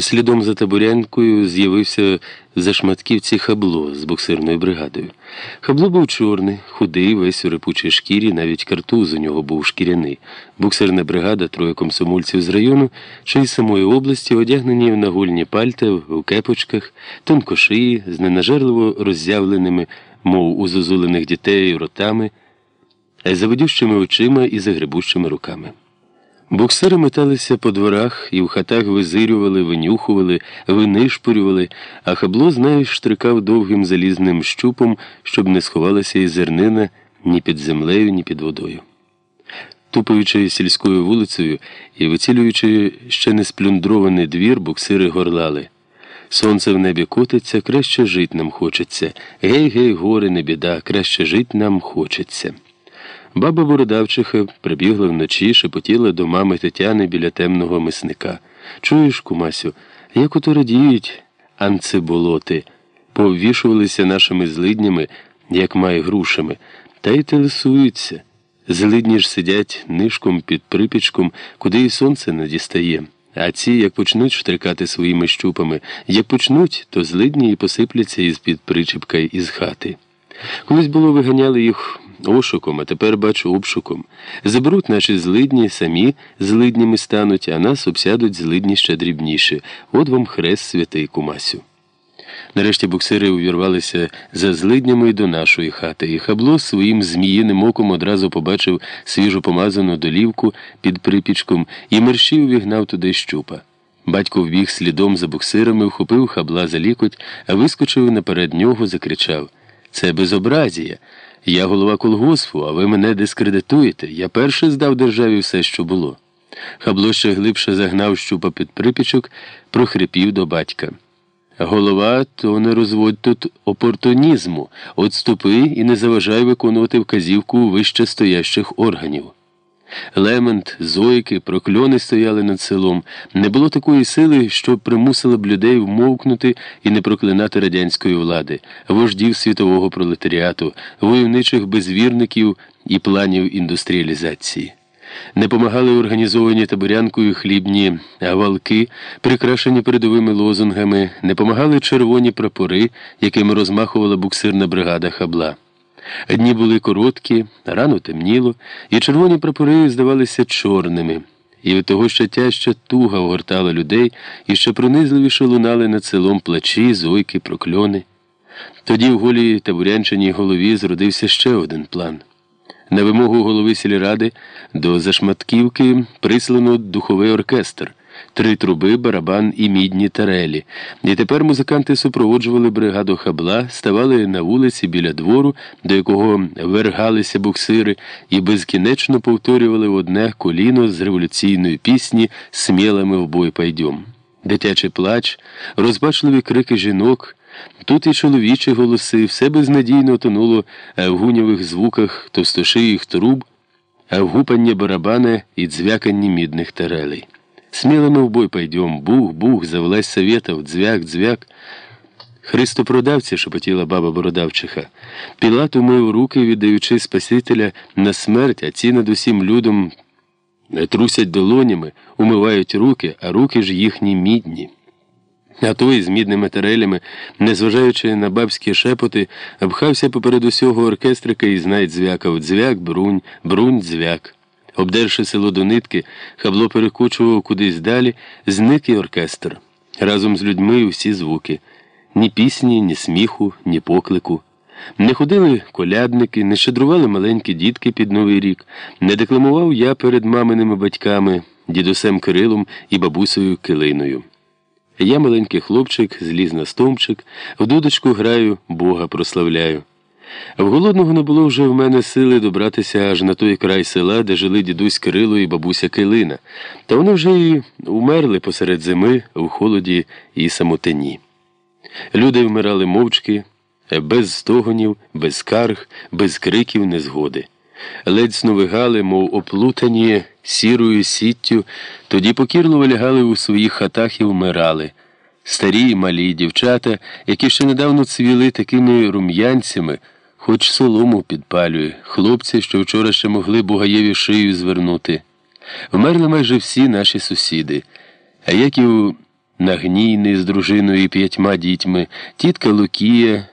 Слідом за табурянкою з'явився за шматківці хабло з боксирною бригадою. Хабло був чорний, худий, весь у репучій шкірі, навіть картуз у нього був шкіряний. Буксирна бригада, троє комсомольців з району, чи із самої області, одягнені в нагульні пальта, в кепочках, тонкошиї, з ненажерливо роззявленими, мов у зозулених дітей, ротами, заведющими очима і загребущими руками. Боксери металися по дворах і в хатах визирювали, винюхували, винишпорювали, а хабло, знаєш, штрикав довгим залізним щупом, щоб не сховалася і зернина ні під землею, ні під водою. Тупаючи сільською вулицею і вицілюючи ще не сплюндрований двір, буксири горлали. Сонце в небі котиться, краще жить нам хочеться. Гей, гей, гори, не біда, краще жить нам хочеться. Баба Бородавчиха прибігла вночі, шепотіла до мами Тетяни біля темного мисника. Чуєш, кумасю, як ото радіють анциболоти, повішувалися нашими злиднями, як має грушами, та й телесуються. Злидні ж сидять нишком під припічком, куди і сонце не дістає. А ці, як почнуть штрикати своїми щупами, як почнуть, то злидні і посипляться із під причіпка із хати. Колись було виганяли їх ошуком, а тепер бачу обшуком. Заберуть наші злидні, самі злиднями стануть, а нас обсядуть злидні ще дрібніше. От вам хрест святий Кумасю. Нарешті буксири увірвалися за злиднями до нашої хати, і хабло своїм зміїним оком одразу побачив свіжо помазану долівку під припічком і мерщів вігнав туди щупа. Батько вбіг слідом за буксирами, вхопив хабла за лікоть, а вискочив наперед нього, закричав Це безобразія. Я голова колгоспу, а ви мене дискредитуєте. Я перший здав державі все, що було. Хабло ще глибше загнав щупа під припічок, прохрипів до батька. Голова, то не розводь тут опортунізму, отступи і не заважай виконувати вказівку вище стоящих органів. Лемент, зойки, прокльони стояли над селом. Не було такої сили, що примусила б людей вмовкнути і не проклинати радянської влади, вождів світового пролетаріату, войовничих безвірників і планів індустріалізації. Не помагали організовані таборянкою хлібні авалки, прикрашені передовими лозунгами, не помагали червоні прапори, якими розмахувала буксирна бригада хабла. Дні були короткі, рано темніло, і червоні прапори здавалися чорними, і від того ще тяжча туга огортала людей і ще пронизливіше лунали над селом плачі, зойки, прокльони. Тоді в голій табурянчиній голові зродився ще один план. На вимогу голови сільради до Зашматківки прислано духовий оркестр три труби, барабан і мідні тарелі. І тепер музиканти супроводжували бригаду хабла, ставали на вулиці біля двору, до якого вергалися буксири, і безкінечно повторювали одне коліно з революційної пісні смело мы в бой пойдём. Дитячий плач, розпачливі крики жінок. Тут і чоловічі голоси, все безнадійно тонуло в гуньових звуках товстошиїх труб, в гупанні барабана і дзвяканні мідних тарелей. Смело мы в бой пойдем. Бух-бух, за власть советов, дзвяк-дзвяк. Христопродавці, шепотіла баба Бородавчиха. Пілат умив руки, віддаючи Спасителя на смерть, а ці над усім людом трусять долонями, умивають руки, а руки ж їхні мідні. А той з мідними тарелями, незважаючи на бабські шепоти, обхався поперед усього оркестрика і знай дзвякав дзвяк, брунь, брунь, дзвяк. Обдерши село до нитки, хабло перекочував кудись далі, зник і оркестр. Разом з людьми усі звуки ні пісні, ні сміху, ні поклику. Не ходили колядники, не щедрували маленькі дітки під Новий рік, не декламував я перед маминими батьками, дідусем Кирилом і бабусею Килиною. Я маленький хлопчик, зліз на стомчик, в дудочку граю, Бога прославляю. В голодного не було вже в мене сили добратися аж на той край села, де жили дідусь Кирило і бабуся Килина, та вони вже й умерли посеред зими в холоді і самотині. Люди вмирали мовчки, без стогонів, без скарг, без криків незгоди. Ледь сновигали, мов оплутані сірою сіттю, тоді покірливо лягали у своїх хатах і вмирали. Старі і малі дівчата, які ще недавно цвіли такими рум'янцями хоч солому підпалює, хлопці, що вчора ще могли Бугаєві шию звернути. Вмерли майже всі наші сусіди, а як і у Нагнійний з дружиною і п'ятьма дітьми, тітка Лукія.